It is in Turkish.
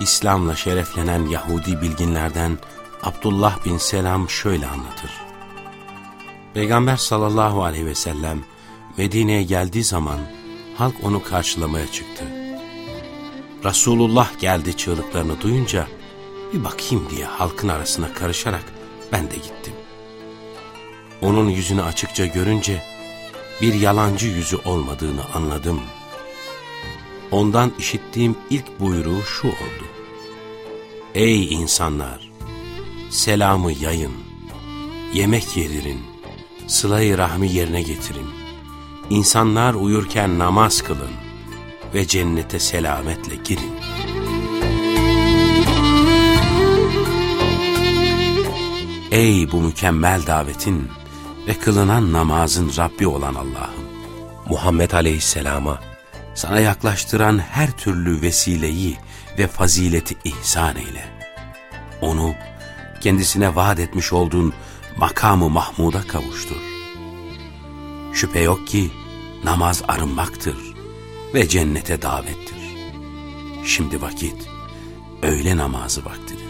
İslam'la şereflenen Yahudi bilginlerden Abdullah bin Selam şöyle anlatır. Peygamber sallallahu aleyhi ve sellem Medine'ye geldiği zaman halk onu karşılamaya çıktı. Resulullah geldi çığlıklarını duyunca bir bakayım diye halkın arasına karışarak ben de gittim. Onun yüzünü açıkça görünce bir yalancı yüzü olmadığını anladım. Ondan işittiğim ilk buyruğu şu oldu. Ey insanlar! Selamı yayın, yemek yedirin, sılayı rahmi yerine getirin. İnsanlar uyurken namaz kılın ve cennete selametle girin. Ey bu mükemmel davetin ve kılınan namazın Rabbi olan Allah'ım! Muhammed Aleyhisselam'a sana yaklaştıran her türlü vesileyi ve fazileti ihsan eyle. Onu kendisine vaat etmiş olduğun makamı Mahmud'a kavuştur. Şüphe yok ki namaz arınmaktır ve cennete davettir. Şimdi vakit öğle namazı vakti.